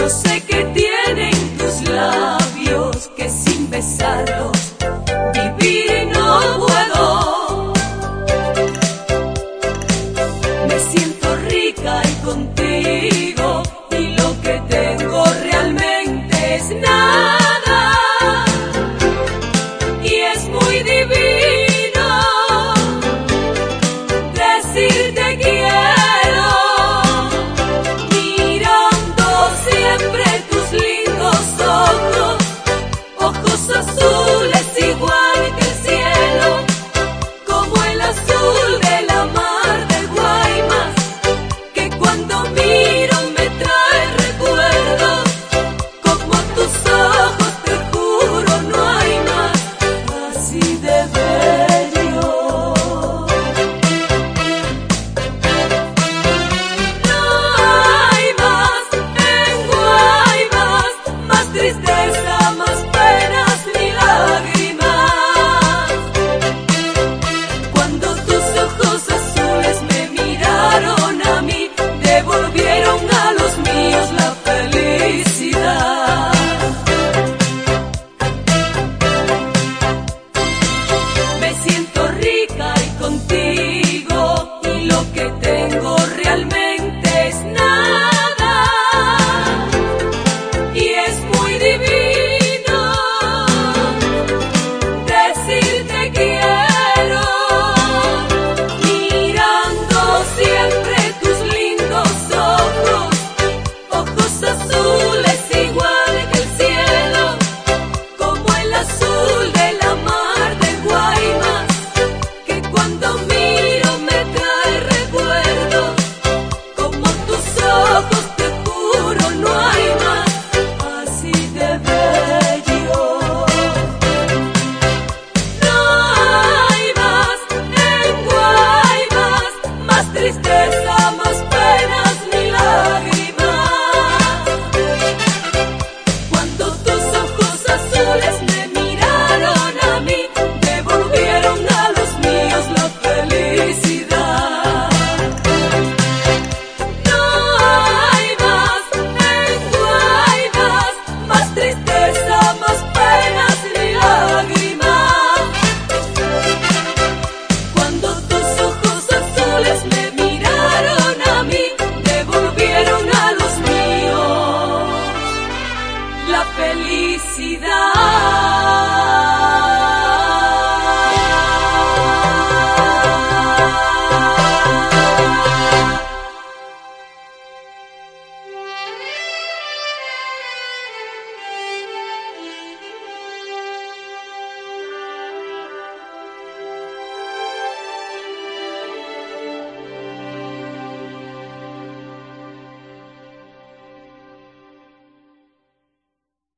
No sé qué tiene. la felicidad.